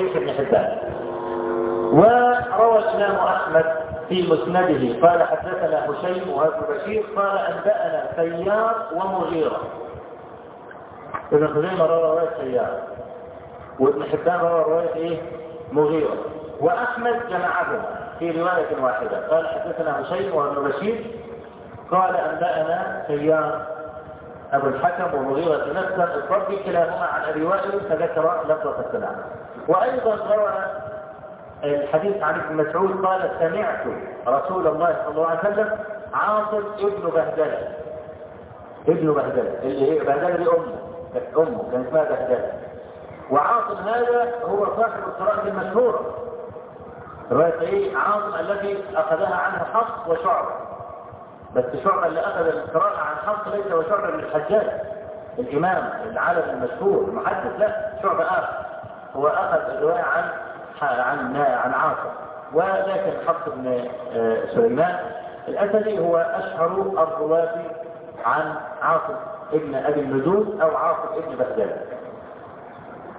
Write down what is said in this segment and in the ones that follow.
صحيح ابن حبان. وروى الإمام أحمد في مسنده قال حدثنا هشيم وابن بشير قال أنبأنا سيار ومغيرة. ابن خزيمة روى رواية سيار وابن حبان روى رواية إيه؟ مغيرة. وأحمد جمعهم في رواية واحدة. قال حدثنا هشيم وابن بشير قال أنبأنا سيار أبو الحكم ومغيرة نفسا الضبي كلاهما عن أبي وائل فذكر لفظة السلام. وأيضا روى الحديث عن ابن مسعود قال سمعت رسول الله صلى الله عليه وسلم عاصم ابن بهدلة. ابن بهدلة اللي هي بهدلة دي أمه. كانت أمه كان اسمها بهدلة. وعاصم هذا هو صاحب القراءة المشهورة رواية إيه عاصم الذي أخذها عنه حفص وشعبة. بس شعبة اللي أخذ القراءة عن حفص ليس هو شعبة بن الحجاج الإمام العالم المشهور المحدث لا شعبة آخر. هو أخذ الرواية عن عن عن عاصم. ولكن حفص بن سليمان. الأسدي هو أشهر الرواة عن عاصم ابن أبي النجوم أو عاصم ابن بهدلة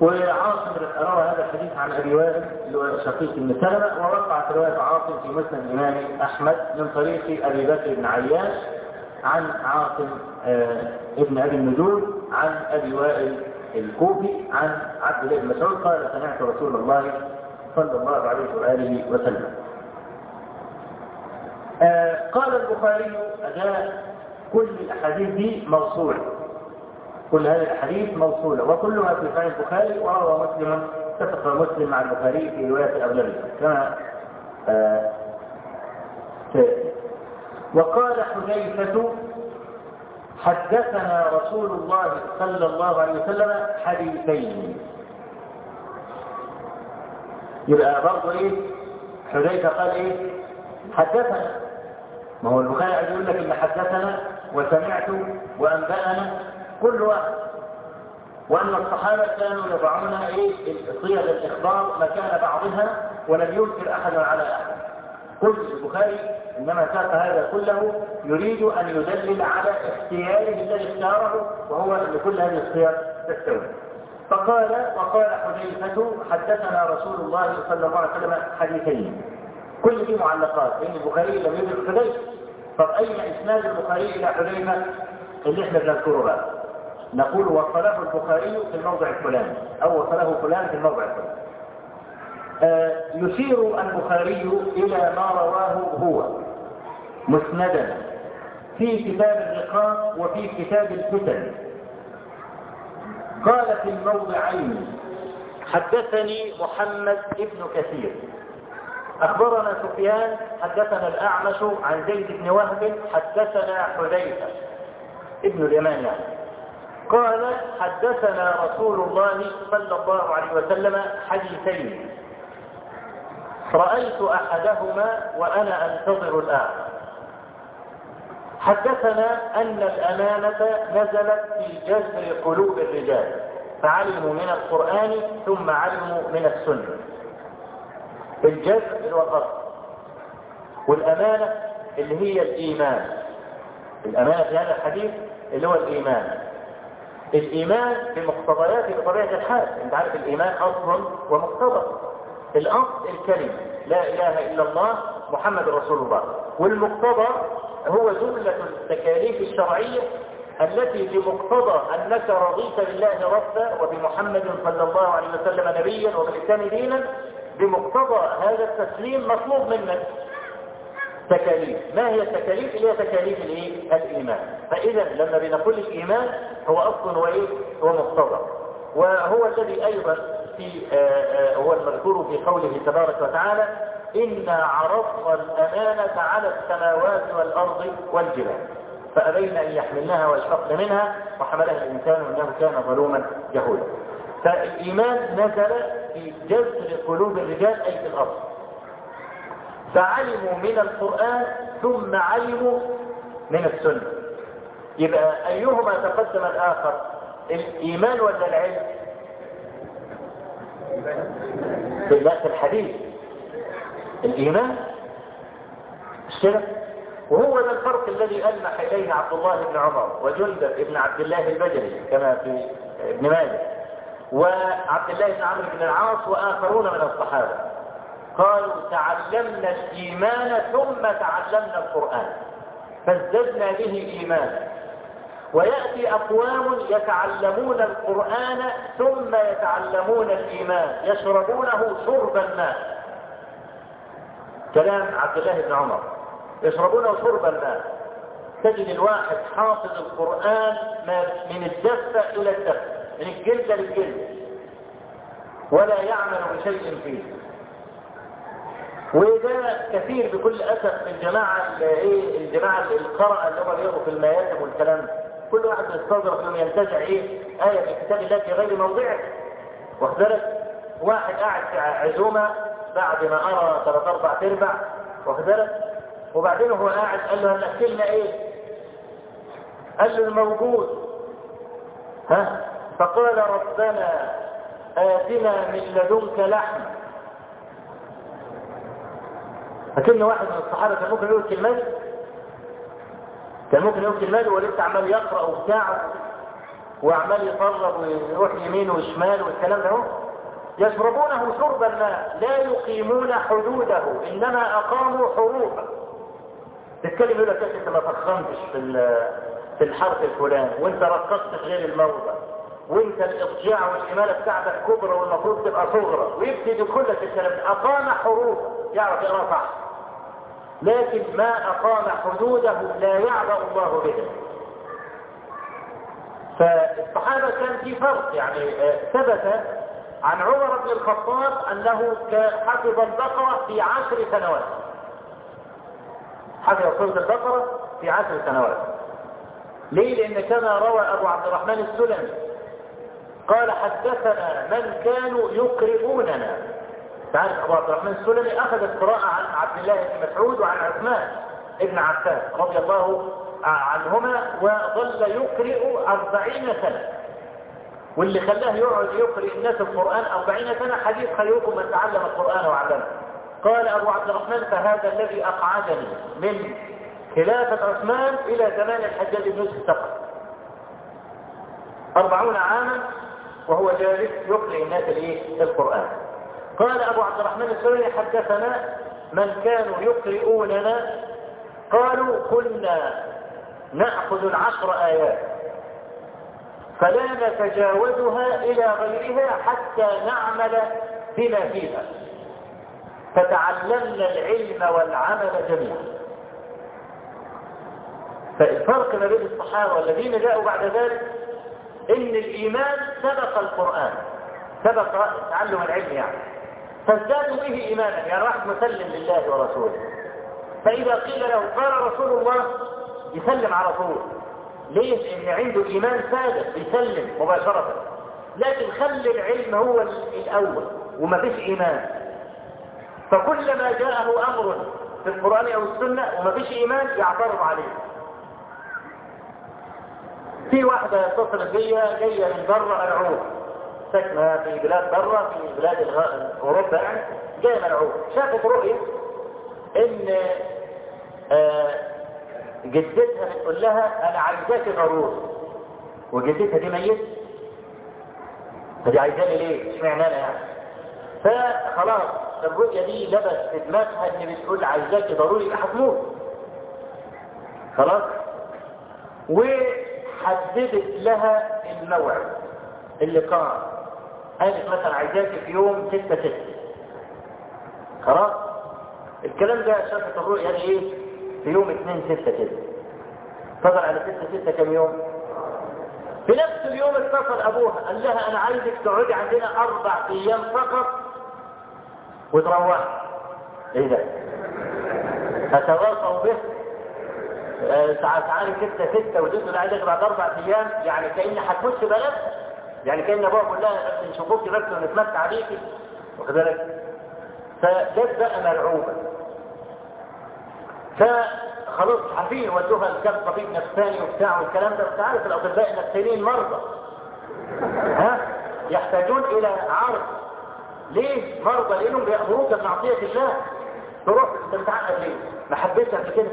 وعاصم روى هذا الحديث عن أبي وائل اللي هو شقيق بن سلمة ووقعت رواية عاصم في مسند الإمام أحمد من طريق أبي بكر بن عياش عن عاصم آه ابن أبي النجوم عن أبي وائل الكوفي عن عبد الله بن مسعود قال سمعت رسول الله صلى الله عليه وآله وسلم. آه قال البخاري أداء كل الأحاديث دي موصوله كل هذه الأحاديث موصولة وكلها في صحيح البخاري وروى مسلم اتفق مسلم مع البخاري في رواية اغلبها كما آه وقال حذيفة حدثنا رسول الله صلى الله عليه وسلم حديثين. يبقى برضه إيه؟ حذيفة قال إيه؟ حدثنا. ما هو البخاري عايز يقول لك إن حدثنا وسمعت وأنبأنا. كل واحد. وأن الصحابة كانوا يضعون إيه؟ صيغ الإخبار مكان بعضها ولم ينكر أحد على أحد. كل البخاري إنما ساق هذا كله يريد أن يدلل على اختياره الذي اختاره وهو أن كل هذه الصيغ تستوي. فقال وقال حذيفة حدثنا رسول الله صلى الله عليه وسلم حديثين. كل دي معلقات. لأن البخاري لم يدرك حذيفة. طب أين إسناد البخاري إلى حذيفة؟ اللي إحنا بنذكره بقى. نقول وصله البخاري في الموضع الفلاني أو وصله فلان في الموضع الفلاني. آه يشير البخاري إلى ما رواه هو مسندا في كتاب الرقاق وفي كتاب الفتن. قال في الموضعين حدثني محمد ابن كثير. أخبرنا سفيان حدثنا الأعمش عن زيد بن وهب حدثنا حذيفة ابن اليمان يعني. قال حدثنا رسول الله صلى الله عليه وسلم حديثين. رأيت أحدهما وأنا أنتظر الآخر حدثنا أن الأمانة نزلت في جذر قلوب الرجال. فعلموا من القرآن ثم علموا من السنة. هو الأصل والأمانة اللي هي الإيمان. الأمانة في هذا الحديث اللي هو الإيمان. الإيمان بمقتضياته بطبيعة الحال. أنت عارف الإيمان أصل ومقتضى. الأصل الكلمة. لا إله إلا الله محمد رسول الله. والمقتضى هو جملة التكاليف الشرعية التي بمقتضى أنك رضيت بالله ربا وبمحمد صلى الله عليه وسلم نبيا وبالإسلام دينا بمقتضى هذا التسليم مطلوب منك. تكاليف. ما هي التكاليف؟ اللي هي تكاليف الايه الايمان فإذا لما بنقول الإيمان هو أصل وإيه؟ هو وهو الذي أيضا في آآ آآ هو المذكور في قوله تبارك وتعالى انا عرضنا الامانه على السماوات والارض والجبال. فأبين أن يحملنها واشفقن منها وحملها الإنسان إنه كان ظلوما جهولا. فالإيمان نزل في جذر قلوب الرجال أي في الاصل فعلموا من القرآن ثم علموا من السنة. يبقى أيهما تقدم الآخر؟ الإيمان ولا العلم؟ لا الحديث. الإيمان؟ الشرك؟ وهو ده الفرق الذي ألمح إليه عبد الله بن عمر وجندب بن عبد الله البجلي كما في ابن ماجه وعبد الله بن عمرو بن العاص وآخرون من الصحابة. قالوا تعلمنا الإيمان ثم تعلمنا القرآن. فازددنا به إيمانا. ويأتي أقوام يتعلمون القرآن ثم يتعلمون الإيمان. يشربونه شرب الماء كلام عبد الله بن عمر. يشربونه شرب الماء تجد الواحد حافظ القرآن من الدفة إلى الدفة. من الجلد للجلد. ولا يعمل بشيء فيه. وده كثير بكل أسف من الجماعة إيه الجماعة القراءة اللي هم بيقروا في المياتم والكلام كل واحد يستظرف إنه ينتزع إيه آية من كتاب الله في غير موضعه. واخد بالك؟ واحد قاعد في عزومة بعد ما أرى ثلاث أربع تربع واخد بالك؟ وبعدين هو قاعد قال له هنأكلنا إيه؟ قال له الموجود. ها؟ فقال ربنا آتنا من لدنك لحم. لكن واحد من الصحابة كان ممكن يقول كلمات كان ممكن يقول كلمات ولسه عمال يقرأ وبتاع وعمال يطرب ويروح يمين وشمال والكلام ده. يشربونه شرب الماء لا يقيمون حدوده إنما أقاموا حروفا تتكلم يقول لك أنت ما فخمتش في في الحرف الفلاني وأنت رقصت غير الموضع وأنت الاضجاع والاماله بتاعتك كبرى والمفروض تبقى صغرى ويبتدي لك الكلام أقام حروفا يعرف يقرا صح لكن ما أقام حدوده لا يعبأ الله به. فالصحابة كان في فرق يعني ثبت عن عمر بن الخطاب أنه حفظ البقرة في عشر سنوات. حفظ سوره البقرة في عشر سنوات. ليه؟ لأن كما روى أبو عبد الرحمن السلمي قال حدثنا من كانوا يقرئوننا تعرف أبو عبد الرحمن السلمي اخذ القراءة عن عبد الله بن مسعود وعن عثمان ابن عفان رضي الله عنهما وظل يقرئ أربعين سنة. واللي خلاه يقعد يقرئ الناس القرآن أربعين سنة حديث خيركم من تعلم القرآن وعلمه. قال أبو عبد الرحمن فهذا الذي أقعدني من خلافة عثمان إلى زمان الحجاج بن يوسف الثقفي أربعون عاما وهو جالس يقرئ الناس الإيه؟ القرآن. قال أبو عبد الرحمن السوري حدثنا من كانوا يقرئوننا قالوا كنا نأخذ العشر آيات فلا نتجاوزها إلى غيرها حتى نعمل بما فيها. فتعلمنا العلم والعمل جميعا. فالفرق ما بين الصحابة والذين جاءوا بعد ذلك إن الإيمان سبق القرآن. سبق تعلم العلم يعني. فازدادوا به إيمانا يعني واحد مسلم لله ورسوله. فإذا قيل له قال رسول الله يسلم على طول. ليه؟ ان عنده إيمان سادة يسلم مباشرة. لكن خلي العلم هو الأول وما فيش إيمان. فكلما جاءه أمر في القرآن أو السنة وما فيش إيمان يعترض عليه. في واحدة اتصلت بيا جاية من بره العوب ساكنة في بلاد بره في بلاد أوروبا يعني جاية من العوب شافت رؤية إن آه جدتها بتقول لها أنا عايزاك ضروري وجدتها دي ميت فدي عايزاني ليه؟ اشمعنى أنا يعني؟ فخلاص الرؤية دي لبس في دماغها إن بتقول عايزاك ضروري يبقى هتموت خلاص؟ و حددت لها الموعد اللقاء قالت مثلا عايزاك في يوم 6 6 خلاص؟ الكلام ده شافت الرؤيا يعني إيه؟ في يوم 2 6 كده فضل على 6 6 كم يوم؟ في نفس اليوم اتصل أبوها قال لها أنا عايزك تقعدي عندنا أربع أيام فقط وتروحي. إيه ده؟ اتواصوا به تعالي ستة ستة وتنزل عندك بعد أربع أيام يعني كأن هتموت في بلد. يعني كأن أبوها بيقول لها نشوفوكي بس ونتمتع عليكي. واخد بالك؟ فجت بقى ملعوبة. فخلاص عارفين ودوها لكام طبيب نفساني وبتاع والكلام ده انت عارف الأطباء النفسانيين مرضى. ها؟ يحتاجون إلى عرض. ليه مرضى؟ لأنهم بيأمروك بمعصية الله. تروح انت متعقد ليه ما حبيتها قبل كده.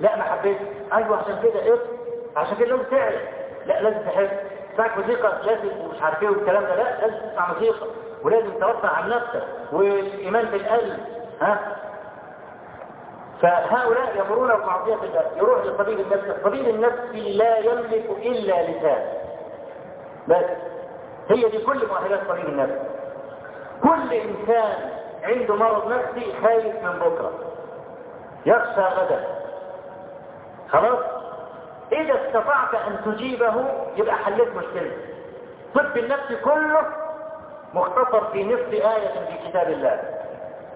لا ما حبيت أيوه عشان كده إيه؟ عشان كده لازم تعرف. لا لازم تحب. تسمعك موسيقى كلاسيك ومش عارف إيه والكلام ده لا لازم تسمع موسيقى ولازم ترفع عن نفسك والإيمان بالقلب ها؟ فهؤلاء يمرون بمعصية الله يروح لطبيب النفس الطبيب النفسي لا يملك إلا لسان بس هي دي كل مؤهلات طبيب النفس. كل إنسان عنده مرض نفسي خايف من بكرة يخشى غدا. خلاص؟ إذا استطعت أن تجيبه يبقى حليت مشكلة. طب النفس كله مختصر في نصف آية في كتاب الله.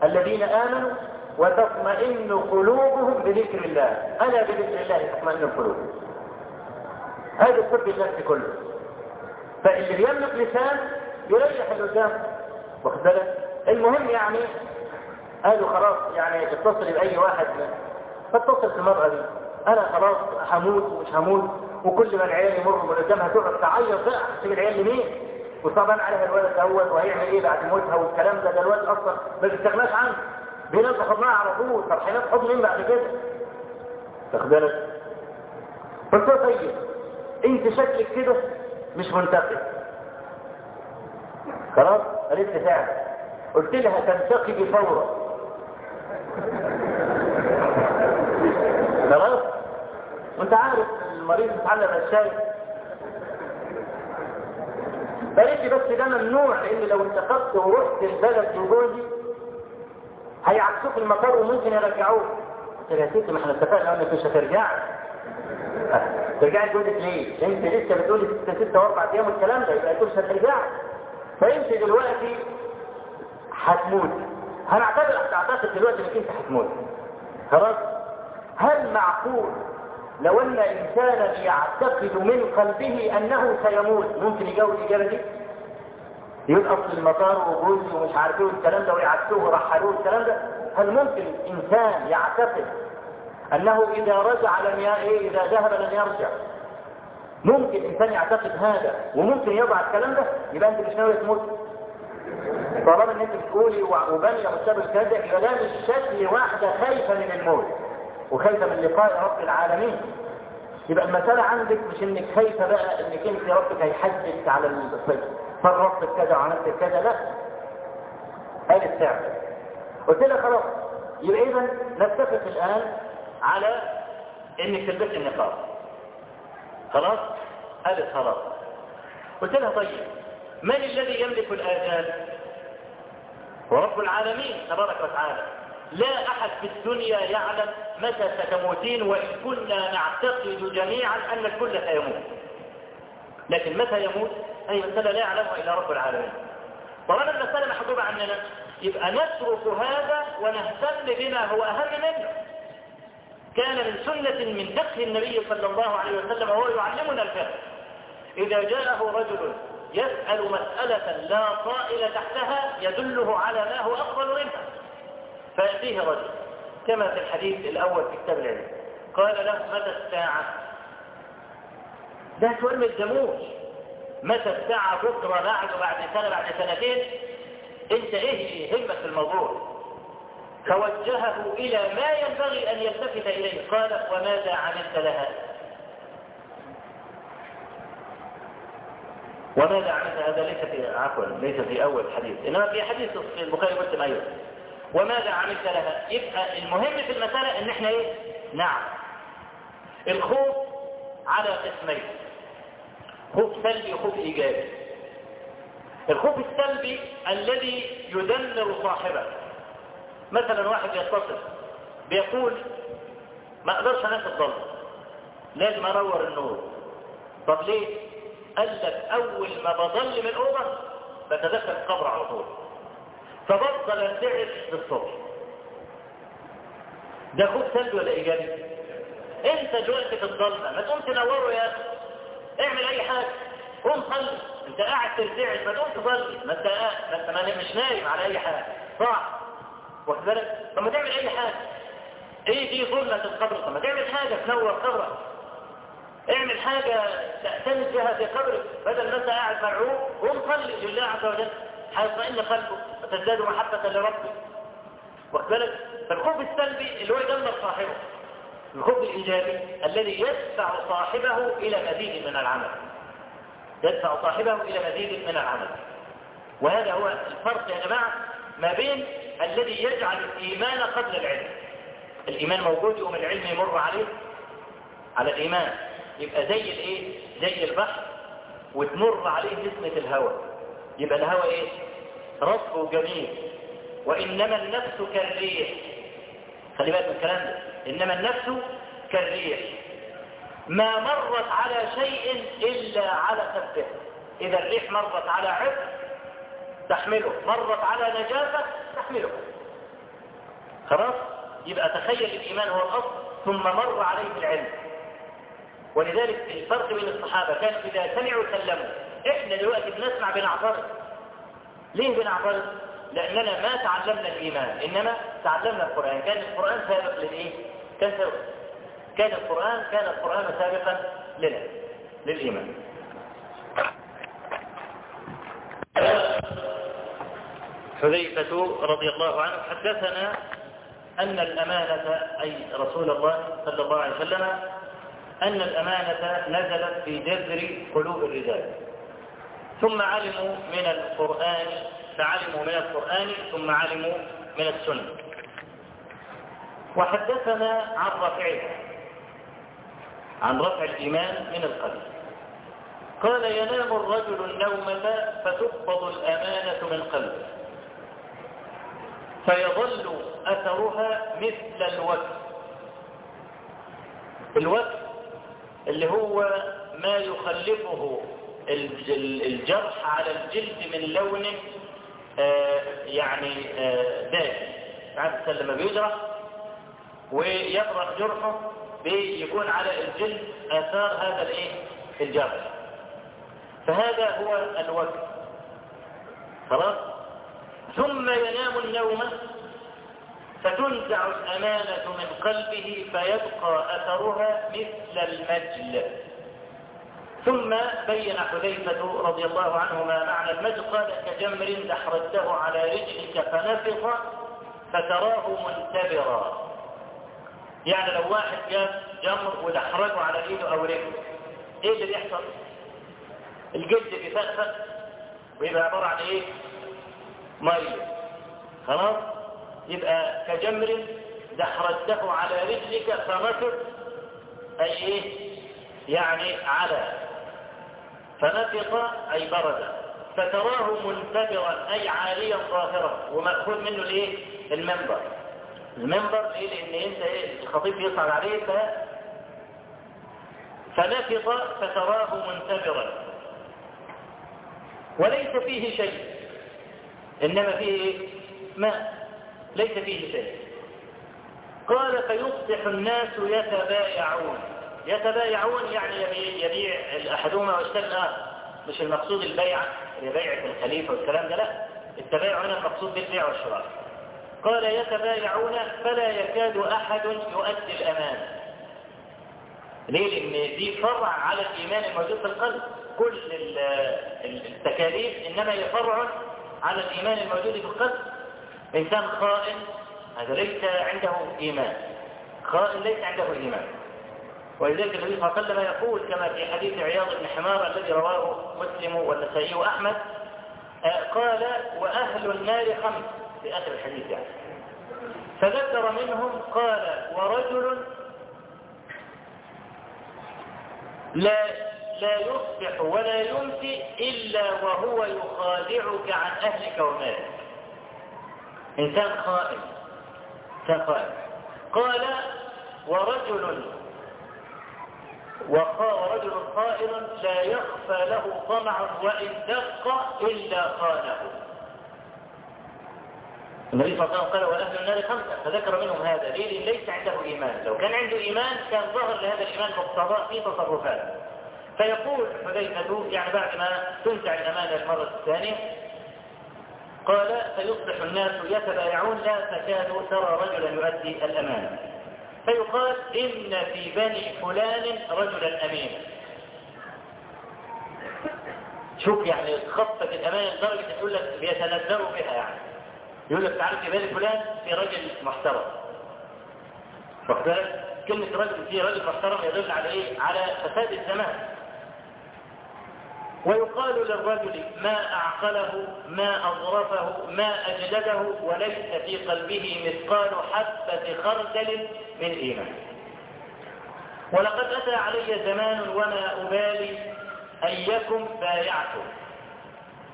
الذين آمنوا وتطمئن قلوبهم بذكر الله. ألا بذكر الله تطمئن القلوب. هذا الطب النفسي كله. فاللي بيملك لسان يريح اللسان واخد بالك؟ المهم يعني قالوا خلاص يعني اتصل بأي واحد. فاتصل بالمرأة دي. أنا خلاص هموت ومش هموت وكل ما العيال يمروا من قدامها تقعد تعيط بقى تسيب العيال لمين؟ وطبعا عليها الولد الأول وهيعمل إيه بعد موتها والكلام ده ده الولد أصلا ما بيستغناش عنه بينام حضنها على طول طب هينام حضن مين بعد كده؟ واخد بالك؟ قلت له طيب انت شكلك كده مش منتقد خلاص؟ قالت لي فعلا قلت لها تنتقدي فورا خلاص؟ وانت عارف المريض متعلم الشاي. لي بس ده ممنوع لأن لو انتقدت ورحت البلد لجوزي هيعكسوك المطار وممكن يرجعوك. قلت يا ستي ما إحنا اتفقنا إنك مش هترجعي. ترجعي لجوزك ليه؟ انت لسه بتقولي ست ستة واربع أيام والكلام ده يبقى انت مش هترجعي. فانت دلوقتي هتموت. هنعتبر هتعتقد دلوقتي إنك انت هتموت. خلاص؟ هل معقول لو إن انسانا يعتقد من قلبه أنه سيموت. ممكن يجاوب الإجابة دي؟ يقول اصل المطار وجوزي ومش عارف إيه والكلام ده ويعكسوه ورحلوه الكلام ده. هل ممكن انسان يعتقد أنه إذا رجع لم. إيه إذا ذهب لن يرجع؟ ممكن انسان يعتقد هذا وممكن يضع الكلام ده؟ يبقى أنت مش ناوي تموت. طالما إن أنت بتقولي وبني مستقبل كذا يبقى ده مش شكل واحدة خايفة من الموت. وخايفه من لقاء رب العالمين. يبقى المسألة عندك مش إنك خايفة بقى إنك أنت ربك هيحدث على الصيد فرطت كذا وعملت كذا لا. قالت سعر قلت لها خلاص. يبقى اذا نتفق الآن على إنك تلبس النقاب. خلاص؟ قالت خلاص قلت لها طيب من الذي يملك الاذان ورب العالمين تبارك وتعالى. لا أحد في الدنيا يعلم متى ستموتين وإن كنا نعتقد جميعا أن الكل سيموت. لكن متى يموت؟ أي مسألة لا يعلمها إلا رب العالمين. طالما المسألة محجوبة عننا يبقى نترك هذا ونهتم بما هو أهم منه. كان من سنة من فقه النبي صلى الله عليه وسلم وهو يعلمنا الفقه. إذا جاءه رجل يسأل مسألة لا طائل تحتها يدله على ما هو أفضل منها. فيأتيه رجل كما في الحديث الأول في كتاب العلم قال له متى الساعة؟ ده سؤال ما متى الساعة؟ بكرة بعد بعد سنة بعد سنتين؟ انت إيه همك الموضوع. فوجهه إلى ما ينبغي أن يلتفت إليه. قال وماذا عملت لها؟ وماذا عملت؟ هذا ليس في عفوا ليس في أول حديث إنما في حديث في البخاري ومسلم أيضا. وماذا عملت لها؟ يبقى المهم في المسألة إن إحنا إيه؟ نعم. الخوف على قسمين. خوف سلبي وخوف إيجابي. الخوف السلبي الذي يدمر صاحبه. مثلا واحد يتصل بيقول ما أقدرش أنام في الظلم لازم أنور النور. طب ليه؟ قال لك أول ما بضل من الاوضه بتدخل القبر على طول. فبفضل انتعش للصبح ده خوف سلبي ولا إيجابي؟ أنت دلوقتي في الظلمه ما تقوم تنوره يا أخي. اعمل أي حاجة. قوم صلي. أنت قاعد ترتعش ما تقوم تصلي. ما أنت قاعد ما أنت مش نايم على أي حاجة. صح واخد بالك؟ طب ما تعمل أي حاجة. إيه دي ظلمة القبر؟ طب ما تعمل حاجة تنور قبرك. اعمل حاجة تعتمد بها في قبرك. بدل ما أنت قاعد مرعوب قوم صلي لله عز وجل. هيطمئن قلبك وتزداد محبة لربك. واخد بالك فالخوف السلبي اللي هو يدمر صاحبه. الخوف الإيجابي الذي يدفع صاحبه إلى مزيد من العمل. يدفع صاحبه إلى مزيد من العمل. وهذا هو الفرق يا جماعة ما بين الذي يجعل الإيمان قبل العلم. الإيمان موجود يوم العلم يمر عليه. على الإيمان يبقى زي الإيه؟ زي البحر وتمر عليه نسمة الهواء. يبقى الهواء إيه؟ رطب وجميل وإنما النفس كالريح. خلي بالك من الكلام ده. إنما النفس كالريح. ما مرت على شيء إلا على خفه إذا الريح مرت على عبء تحمله. مرت على نجاسة تحمله. خلاص؟ يبقى تخيل الإيمان هو الأصل ثم مر عليه العلم ولذلك الفرق بين الصحابة كان إذا سمعوا سلموا. إحنا دلوقتي بنسمع بنعترض. ليه بنعترض؟ لأننا ما تعلمنا الإيمان إنما تعلمنا القرآن. كان القرآن سابق للإيه؟ كان سابق. كان القرآن كان القرآن سابقا لنا للإيمان. حذيفة رضي الله عنه حدثنا أن الأمانة أي رسول الله صلى الله عليه وسلم أن الأمانة نزلت في جذر قلوب الرجال. ثم علموا من القرآن فعلموا من القرآن ثم علموا من السنة. وحدثنا عن رفعه عن رفع الإيمان من القلب. قال ينام الرجل النومة فتقبض الأمانة من قلبه. فيظل أثرها مثل الوقت الوقت اللي هو ما يخلفه الجرح على الجلد من لون آه يعني آه دافي عارف لما بيجرح ويبرح جرحه بيكون على الجلد آثار هذا الإيه؟ الجرح. فهذا هو الوقت خلاص؟ ثم ينام النوم فتنزع الأمانة من قلبه فيبقى أثرها مثل المجل. ثم بين حذيفة رضي الله عنهما معنى المجل قال كجمر دحرجته على رجلك فنفخ فتراه منتبرا. يعني لو واحد جاب جمر ودحرجه على إيده أو رجله إيه اللي بيحصل؟ الجلد بيفقفق ويبقى عبارة عن إيه؟ مية. خلاص؟ يبقى كجمر دحرجته على رجلك فنفق أي إيه؟ يعني على. فنفق أي برد. فتراه منتبرا أي عاليا ظاهرا ومأخوذ منه الإيه؟ المنبر. المنبر إيه؟ لأن إنت إيه؟ الخطيب يصعد عليه ف فنفق فتراه منتبرا وليس فيه شيء. إنما فيه ماء. ليس فيه شيء. قال فيصبح الناس يتبايعون. يتبايعون يعني يبيع, احدهما ويشتري الآخر مش المقصود البيعه اللي بيعه الخليفة والكلام ده لا. التبايع هنا المقصود بالبيع والشراء. قال يتبايعون فلا يكاد أحد يؤدي الأمانة. ليه؟ لأن دي فرع على الإيمان الموجود في القلب. كل التكاليف إنما هي فرع على الإيمان الموجود في القلب. إنسان خائن هذا ليس عنده إيمان. خائن ليس عنده إيمان. ولذلك النبي صلى الله عليه وسلم يقول كما في حديث عياض بن حمار الذي رواه مسلم والنسائي وأحمد قال وأهل النار خمس في آخر الحديث يعني. فذكر منهم قال ورجل لا لا يصبح ولا يمسي إلا وهو يخادعك عن أهلك ومالك. إنسان خائن إنسان خائن. قال ورجل ورجل خائن لا يخفى له طمع وإن دق إلا خانه النبي صلى الله عليه وسلم قال وأهل النار خمسة فذكر منهم هذا. ليه؟ ليس عنده إيمان. لو كان عنده إيمان كان ظهر لهذا الإيمان مقتضاء في تصرفاته. فيقول حذيفة يعني بعد ما تنزع الأمانة المرة الثانية قال فيصبح الناس يتبايعون لا تكاد ترى رجلا يؤدي الأمانة. فيقال إن في بني فلان رجلا أمينا شوف يعني خطة الأمانة لدرجة يقول لك بيتنزلوا بها يعني. يقول لك تعرف في بني فلان في رجل محترم. فقدرت كلمة رجل في رجل محترم يدل على إيه؟ على فساد الزمان. ويقال للرجل ما أعقله ما أظرفه ما أجلده وليس في قلبه مثقال حبة خردل من إيمان. ولقد أتى علي زمان وما أبالي أيكم بايعته.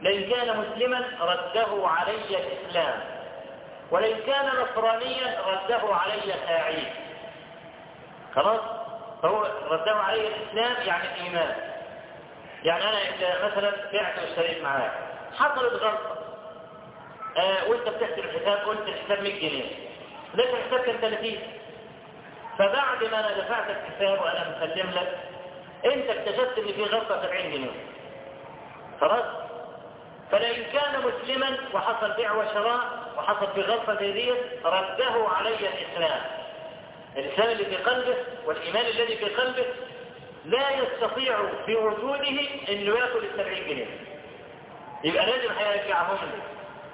لئن كان مسلما رده علي الإسلام ولئن كان نصرانيا رده علي خاعين خلاص؟ هو رده علي الإسلام يعني الإيمان يعني أنا مثلا بعت واشتريت معاك حصلت غلطة. آه وأنت بتحسب الحساب قلت الحساب 100 جنيه. لكن الحساب كان 30 فبعد ما أنا دفعت الحساب وأنا مسلم لك أنت اكتشفت إن في غلطة 70 جنيه. خلاص؟ فلئن كان مسلما وحصل بيع وشراء وحصل في غلطة زي ديت رده علي الإسلام. الانسان اللي في قلبه والإيمان الذي في قلبه لا يستطيع في وجوده إنه يأكل ال 70 جنيه. يبقى لازم هيرجعهم لي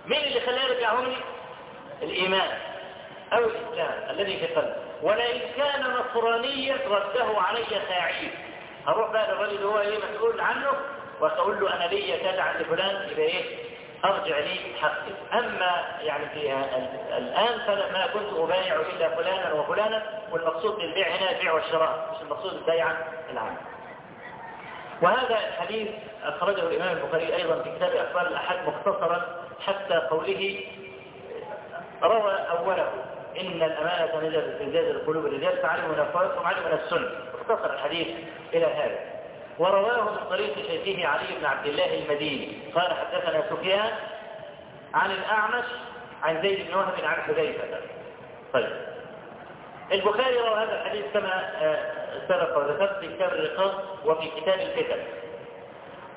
مين اللي خلاه يرجعهم لي الإيمان أو الإسلام الذي في قلبه ولئن كان نصرانيا رده علي ساعيد هروح بقى للراجل اللي هو إيه مسؤول عنه وأقول له أنا ليا كذا عند فلان يبقى إيه؟ أرجع لي حقي. أما يعني في الآن فما كنت أبايع إلا فلانا وفلانا والمقصود بالبيع هنا البيع والشراء مش المقصود البيع العام وهذا الحديث أخرجه الإمام البخاري أيضا في كتاب أخبار الاحاد مختصرا حتى قوله روى أوله إن الأمانة نزلت في زاد القلوب الرجال فعلموا وعلموا من السنة. اختصر الحديث إلى هذا. ورواه من طريق شيخه علي بن عبد الله المديني. قال حدثنا سفيان عن الأعمش عن زيد بن وهب عن حذيفة. طيب. البخاري روى هذا الحديث كما سبق وذكرت في كتاب الرقاق وفي كتاب الفتن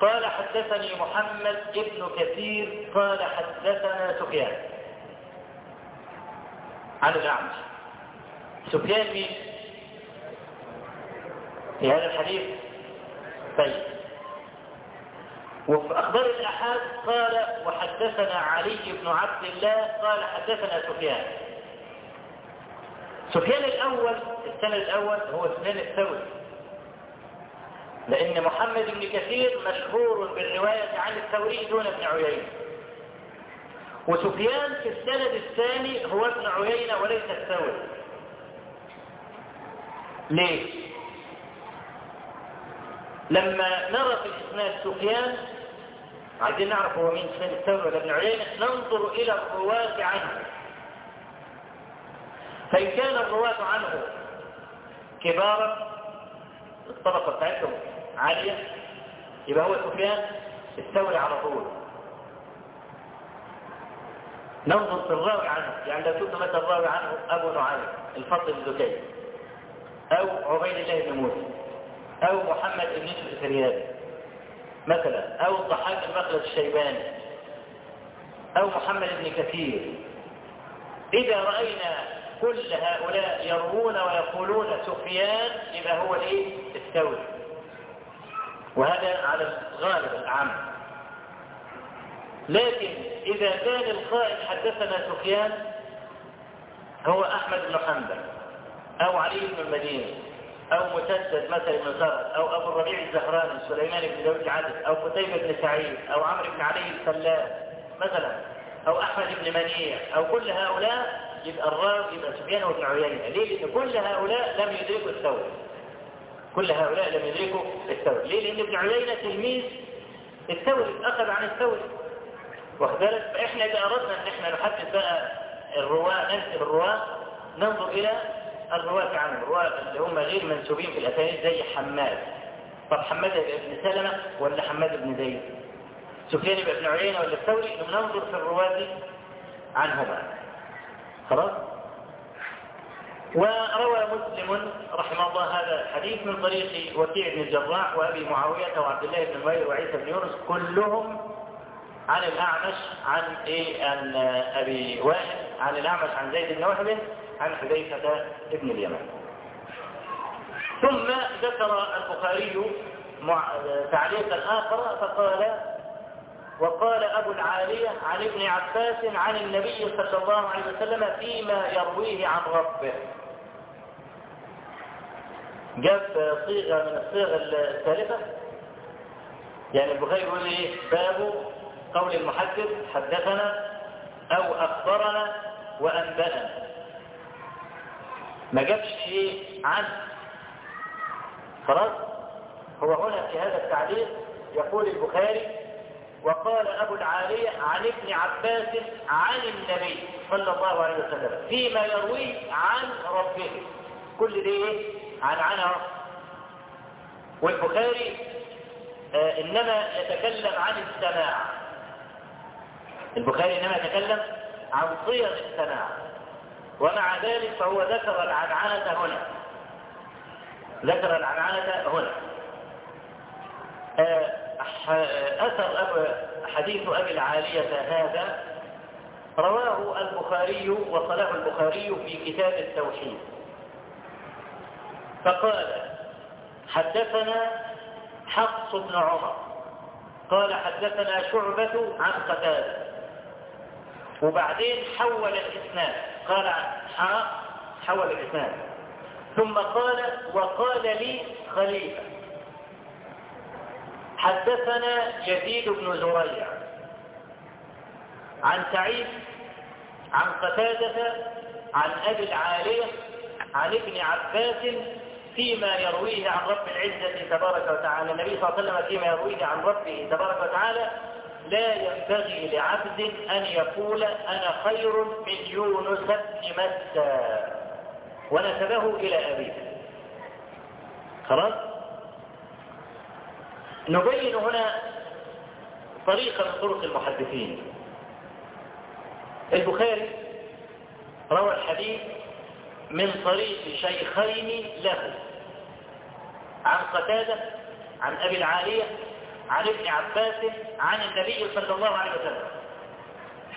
قال حدثني محمد ابن كثير قال حدثنا سفيان عن الأعمش. سفيان مين؟ في هذا الحديث طيب. وفي أخبار الأحاد قال وحدثنا علي بن عبد الله قال حدثنا سفيان. سفيان الأول السنة الأول هو سفيان الثوري. لأن محمد بن كثير مشهور بالرواية عن الثوري دون ابن عيينة. وسفيان في السند الثاني هو ابن عيينة وليس الثوري. ليه لما نرى في الإسناد سفيان عايزين نعرف هو مين سفيان الثوري ولا ابن عيينة ننظر إلى الرواة عنه. فإن كان الرواة عنه كبارا الطبقة بتاعتهم عالية يبقى هو سفيان الثوري على طول. ننظر في الراوي عنه يعني لو شفنا مثلا الراوي عنه أبو نعيم الفضل بن زكي أو عبيد الله بن موسى. أو محمد بن الفريابي مثلا أو الضحاك بن مخلد الشيباني أو محمد بن كثير. إذا رأينا كل هؤلاء يروون ويقولون سفيان يبقى هو الايه الثوري. وهذا على الغالب العام. لكن إذا كان القائد حدثنا سفيان هو أحمد بن حنبل أو علي بن المدينة أو مسدد مثل بن أو أبو الربيع الزهراني سليمان بن داود عدد أو قتيبة بن سعيد أو عمرو بن علي السلام مثلا أو أحمد بن منيع أو كل هؤلاء يبقى الراوي يبقى سفيان وابن عيينة. ليه؟ لأن كل هؤلاء لم يدركوا الثوري كل هؤلاء لم يدركوا الثوري ليه؟ لأن ابن عيينة تلميذ الثوري أخذ عن الثوري. واخد بالك؟ فإحنا إذا أردنا أن إحنا نحدث بقى الرواة ننسب الرواة ننظر إلى الرواة عنهم الرواة اللي هم غير منسوبين في الأسانيد زي حماد. طب حماد بن سلمة ولا حماد بن زيد؟ سفيان بن عيينة ولا الثوري؟ ننظر في الرواة عنهما. خلاص؟ وروى مسلم رحمه الله هذا الحديث من طريق وكيع بن الجراح وأبي معاوية وعبد الله بن نمير وعيسى بن يونس كلهم عن الأعمش عن إيه؟ عن أبي وائل عن الأعمش عن زيد بن وهب. عن حذيفة بن اليمن ثم ذكر البخاري تعليقا آخر فقال وقال أبو العالية عن ابن عباس عن النبي صلى الله عليه وسلم فيما يرويه عن ربه. جاب صيغة من الصيغ الثالثة. يعني البخاري يقول إيه؟ باب قول المحدث حدثنا أو أخبرنا وأنبأنا. ما جابش إيه عن خلاص؟ هو هنا في هذا التعليق يقول البخاري وقال أبو العالية عن ابن عباس عن النبي صلى الله عليه وسلم فيما يرويه عن ربه. كل دي إيه؟ عن عنه والبخاري آه إنما يتكلم عن السماع. البخاري إنما يتكلم عن صيغ السماع. ومع ذلك فهو ذكر العنعنة هنا. ذكر العنعنة هنا. أثر أبو حديث أبي العالية هذا رواه البخاري وصله البخاري في كتاب التوحيد. فقال حدثنا حفص بن عمر. قال حدثنا شعبة عن قتادة. وبعدين حول الإسناد. قال حول الإسناد. ثم قال وقال لي خليفة. حدثنا يزيد بن زريع عن سعيد عن قتادة عن أبي العالية عن ابن عباس فيما يرويه عن رب العزة تبارك وتعالى. النبي صلى الله عليه وسلم فيما يرويه عن ربه تبارك وتعالى لا ينبغي لعبد أن يقول أنا خير من يونس بن متى ونسبه إلى أبيه. خلاص؟ نبين هنا طريقة من طرق المحدثين. البخاري روى الحديث من طريق شيخين له. عن قتادة عن أبي العالية عن ابن عباس عن النبي صلى الله عليه وسلم.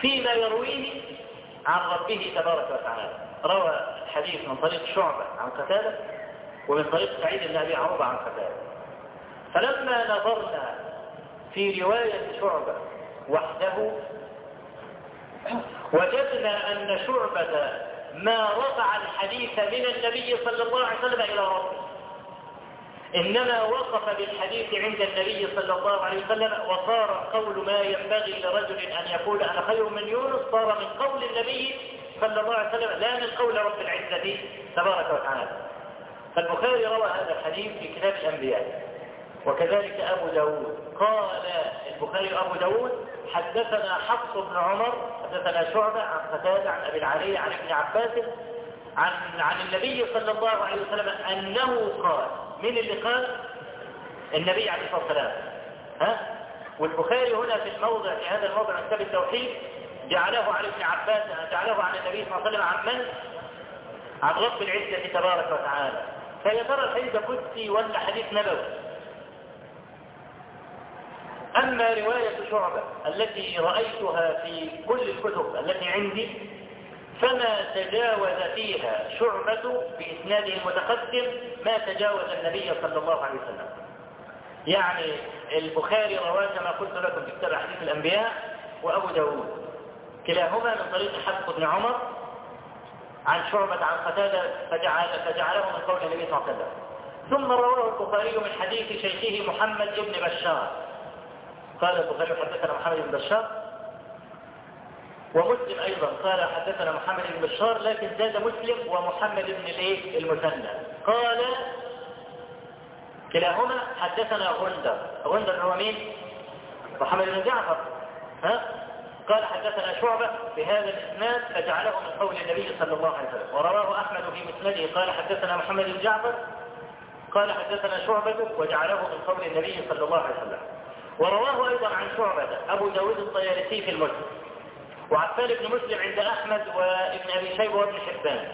فيما يرويه عن ربه تبارك وتعالى. روى الحديث من طريق شعبة عن قتادة ومن طريق سعيد بن أبي عروبة عن قتادة. فلما نظرنا في رواية شعبة وحده وجدنا أن شعبة ما رفع الحديث من النبي صلى الله عليه وسلم إلى ربه. إنما وقف بالحديث عند النبي صلى الله عليه وسلم وصار قول ما ينبغي لرجل أن يقول أنا خير من يونس صار من قول النبي صلى الله عليه وسلم لا من قول رب العزة تبارك وتعالى. فالبخاري روى هذا الحديث في كتاب الأنبياء. وكذلك أبو داود. قال البخاري أبو داود حدثنا حفص بن عمر حدثنا شعبة عن قتادة عن أبي العلي عن ابن عباس عن عن النبي صلى الله عليه وسلم أنه قال من اللي قال؟ النبي عليه الصلاة والسلام. ها؟ والبخاري هنا في الموضع في هذا الموضع من كتاب التوحيد جعله عن ابن عباس جعله عن النبي صلى الله عليه وسلم عن من؟ عن رب العزة تبارك وتعالى. فيا ترى الحديث قدسي ولا حديث نبوي؟ أما رواية شعبة التي رأيتها في كل الكتب التي عندي فما تجاوز فيها شعبة بإسناده المتقدم ما تجاوز النبي صلى الله عليه وسلم. يعني البخاري رواه كما قلت لكم في كتاب حديث الأنبياء وأبو داود. كلاهما من طريق حفص بن عمر عن شعبة عن قتادة فجعل فجعله من قول النبي صلى الله عليه وسلم. ثم رواه البخاري من حديث شيخه محمد بن بشار. قال البخاري حدثنا محمد بن بشار. ومسلم أيضا قال حدثنا محمد بن بشار لكن زاد مسلم ومحمد بن الإيه؟ المثنى. قال كلاهما حدثنا غندر. غندر هو مين؟ محمد بن جعفر. ها؟ قال حدثنا شعبة بهذا الإسناد فجعله من قول النبي صلى الله عليه وسلم. ورواه أحمد في مسنده. قال حدثنا محمد بن جعفر. قال حدثنا شعبة وجعله من قول النبي صلى الله عليه وسلم. ورواه أيضا عن شعبة أبو داود الطيالسي في المسلم وعفان بن مسلم عند أحمد وابن أبي شيبة وابن حبان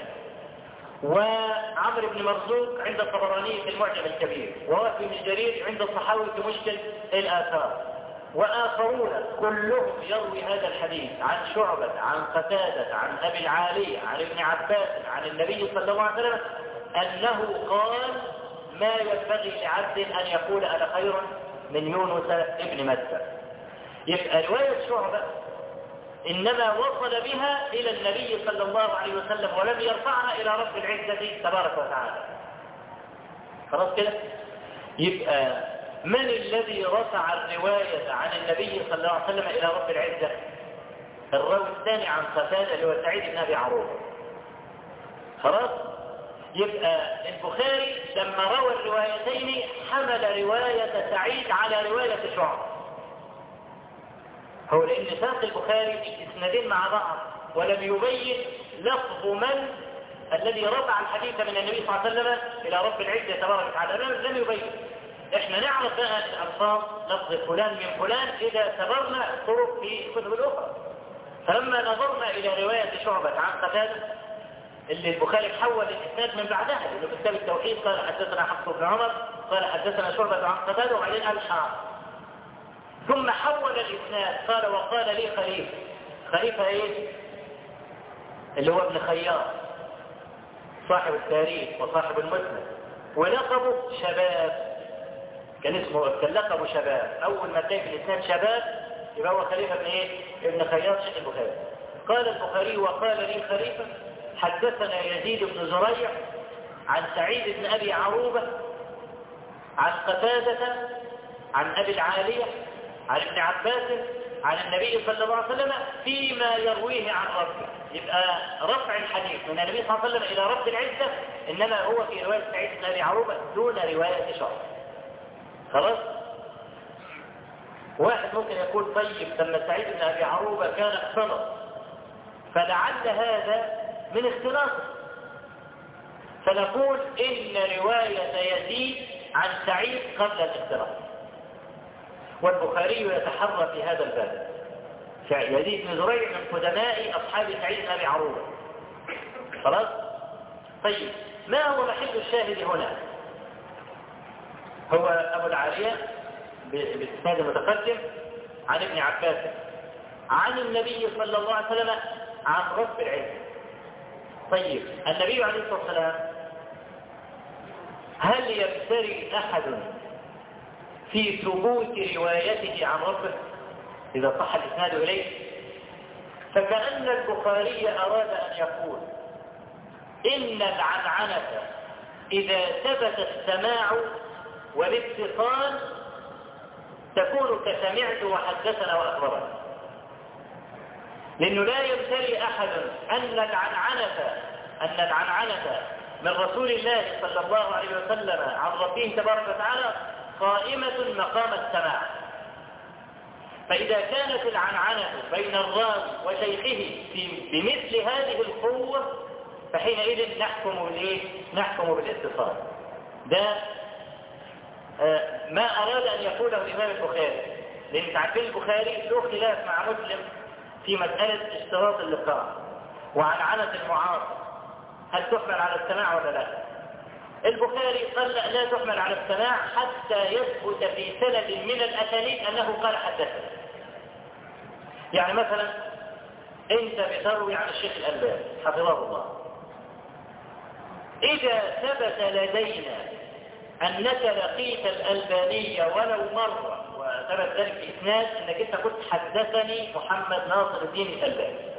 وعمر بن مرزوق عند الطبراني في المعجم الكبير ووفي بن جرير عند الصحاوي في مشكل الآثار. وآخرون كلهم يروي هذا الحديث عن شعبة عن قتادة عن أبي العالي عن ابن عباس عن النبي صلى الله عليه وسلم أنه قال ما ينبغي لعبد أن يقول أنا خير من يونس ابن متى؟ يبقى رواية شعبة إنما وصل بها إلى النبي صلى الله عليه وسلم ولم يرفعها إلى رب العزة تبارك وتعالى. خلاص كده؟ يبقى من الذي رفع الرواية عن النبي صلى الله عليه وسلم إلى رب العزة؟ الراوي الثاني عن قتادة اللي هو سعيد بن أبي عروبة. خلاص؟ يبقى البخاري لما روى الروايتين حمل رواية سعيد على رواية شعب هو لأن ساق البخاري إسنادين مع بعض ولم يبين لفظ من الذي رفع الحديث من النبي صلى الله عليه وسلم إلى رب العزة تبارك وتعالى. لم يبين. إحنا نعرف بقى الألفاظ لفظ فلان من فلان إذا سبرنا الطرق في الكتب الأخرى. فلما نظرنا إلى رواية شعبة عن قتادة اللي البخاري حول الإسناد من بعدها لأنه في كتاب التوحيد قال حدثنا حفص بن عمر قال حدثنا شعبة عن قتادة وبعدين قال حار ثم حول الإسناد. قال وقال لي خليفة. خليفة إيه؟ اللي هو ابن خيار صاحب التاريخ وصاحب المسند. ولقبه شباب. كان اسمه كان لقبه شباب. أول ما تلاقي في الإسناد شباب يبقى هو خليفة ابن إيه؟ ابن خيار شيخ البخاري. قال البخاري وقال لي خليفة حدثنا يزيد بن زريع عن سعيد بن أبي عروبة عن قتادة عن أبي العالية عن ابن عباس عن النبي صلى الله عليه وسلم فيما يرويه عن ربه. يبقى رفع الحديث من النبي صلى الله عليه وسلم إلى رب العزة إنما هو في رواية سعيد بن أبي عروبة دون رواية شعر خلاص؟ واحد ممكن يقول طيب لما سعيد بن أبي عروبة كان اختلط فلعل هذا من اختلاطه. فنقول إن رواية يزيد عن سعيد قبل الاختلاط والبخاري يتحرى في هذا الباب. يزيد بن زريع من قدماء أصحاب سعيد أبي عروبة. خلاص؟ طيب ما هو محل الشاهد هنا؟ هو أبو العالية بالإسناد المتقدم عن ابن عباس. عن النبي صلى الله عليه وسلم عن رب العزة طيب النبي عليه الصلاة والسلام هل يبتري أحد في ثبوت روايته عن ربه. إذا صح الإسناد إليه. فكأن البخاري أراد أن يقول إن العنعنة إذا ثبت السماع والاتصال تكون كسمعت وحدثنا وأخبرنا. لأنه لا يمتلي أحد أن العنعنة أن العنعنة من رسول الله صلى الله عليه وسلم عن ربه تبارك وتعالى قائمة مقام السماع فإذا كانت العنعنة بين الراوي وشيخه بمثل هذه القوة فحينئذ نحكم بالإيه؟ نحكم بالاتصال. ده آه ما أراد أن يقوله الإمام البخاري. لأن تعرفين البخاري له خلاف مع مسلم في مسألة اشتراط اللقاء وعنعنة المعاصر هل تحمل على السماع ولا لا؟ البخاري قال لا, تحمل على السماع حتى يثبت في سند من الأسانيد أنه قال حدثنا يعني مثلا أنت بتروي عن الشيخ الألباني حفظه الله. إذا ثبت لدينا أنك لقيت الألبانية ولو مرة وثبت ذلك إسناد أنك أنت كنت حدثني محمد ناصر الدين الألباني.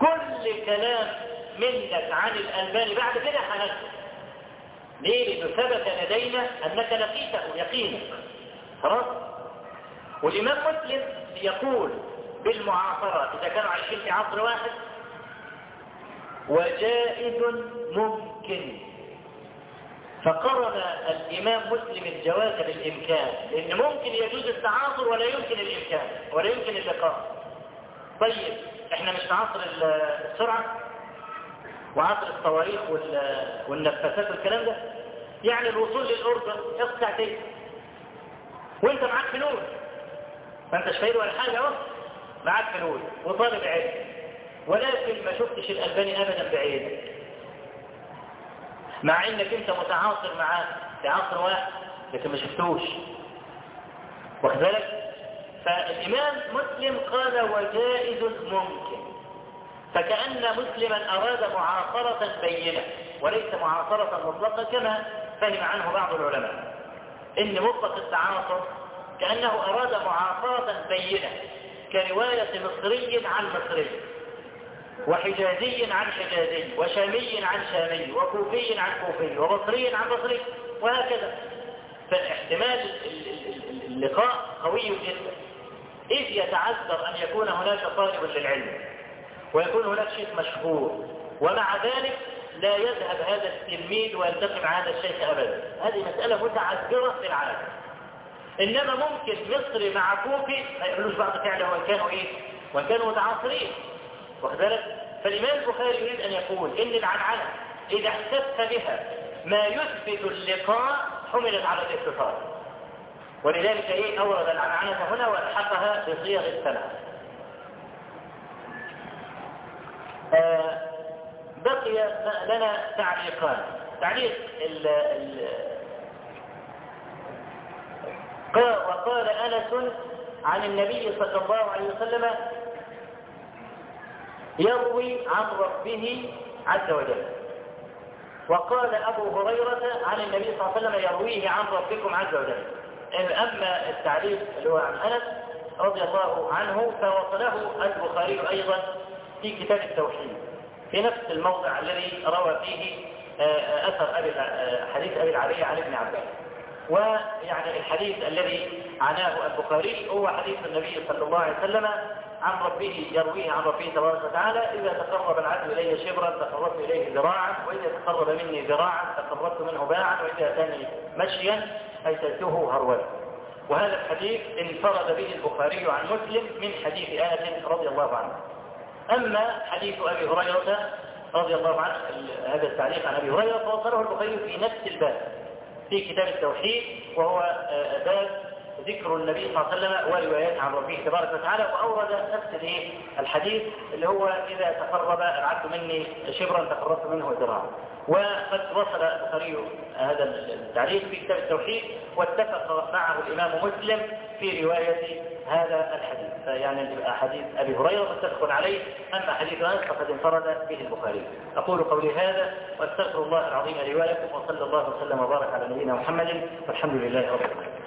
كل كلام منك عن الألباني بعد كده هنكتب ليه؟ لأنه ثبت لدينا أنك لقيته يقينك خلاص؟ والإمام مسلم يقول بالمعاصرة إذا كانوا عايشين في عصر واحد وجائز ممكن فقرن الإمام مسلم الجواز بالإمكان لأن ممكن يجوز التعاصر ولا يمكن الإمكان ولا يمكن اللقاء طيب إحنا مش في عصر السرعة وعصر الصواريخ والنفاسات والكلام ده. يعني الوصول للأردن ياخد ساعتين. وانت معاك فلوس ما انتش فاير ولا حاجة اهو. معاك فلوس وطالب علم. ولكن ما شفتش الألباني أبدا بعيد مع إنك أنت متعاصر معاه في عصر واحد لكن ما شفتوش. واخد بالك؟ فالإمام مسلم قال وجائز ممكن. فكأن مسلما أراد معاصرة بينة وليس معاصرة مطلقة كما فهم عنه بعض العلماء. إن مطلق التعاصر كأنه أراد معاصرة بينة كرواية مصري عن مصري وحجازي عن حجازي وشامي عن شامي وكوفي عن كوفي وبصري عن بصري وهكذا. فاحتمال اللقاء قوي جدا. إذ يتعذر أن يكون هناك طالب للعلم. ويكون هناك شيخ مشهور. ومع ذلك لا يذهب هذا التلميذ ويلتقي مع هذا الشيخ أبدا. هذه مسألة متعذرة في العالم. إنما ممكن مصري مع كوفي ما يعملوش بعض فعله وإن كانوا إيه؟ وإن كانوا متعاصرين. واخد بالك؟ فالإمام البخاري يريد أن يقول إن العنعنة إذا احتفت بها ما يثبت اللقاء حملت على الاتصال. ولذلك إيه؟ أورد العنعنة هنا وألحقها بصيغ السمع آه بقي لنا تعليقان. تعليق ال ال وقال أنس عن النبي صلى الله عليه وسلم يروي عن ربه عز وجل. وقال أبو هريرة عن النبي صلى الله عليه وسلم يرويه عن ربكم عز وجل. أما التعليق اللي هو عن أنس رضي الله عنه فوصله البخاري أيضا في كتاب التوحيد في نفس الموضع الذي روى فيه أثر أبي حديث أبي العلي عن ابن عباس. ويعني الحديث الذي عناه البخاري هو حديث النبي صلى الله عليه وسلم عن ربه يرويه عن ربه تبارك وتعالى إذا تقرب العبد إلي شبرا تقربت إليه ذراعا وإذا تقرب مني ذراعا تقربت منه باعا وإذا أتاني مشيا أيسلته هرولا. وهذا الحديث انفرد به البخاري عن مسلم من حديث آنس رضي الله عنه. أما حديث أبي هريرة رضي الله عنه هذا التعليق عن أبي هريرة فوصله البخاري في نفس الباب في كتاب التوحيد وهو باب ذكر النبي صلى الله عليه وسلم وروايات عن ربه تبارك وتعالى وأورد نفس الحديث اللي هو إذا تقرب العبد مني شبرا تقربت منه ذراعا وقد وصل البخاري هذا التعليق في كتاب التوحيد واتفق معه الإمام مسلم في رواية هذا الحديث. فيعني حديث أبي هريرة متفق عليه أما حديث أنس فقد انفرد به البخاري. أقول قولي هذا وأستغفر الله العظيم لي ولكم وصلى الله وسلم وبارك على نبينا محمد والحمد لله رب العالمين.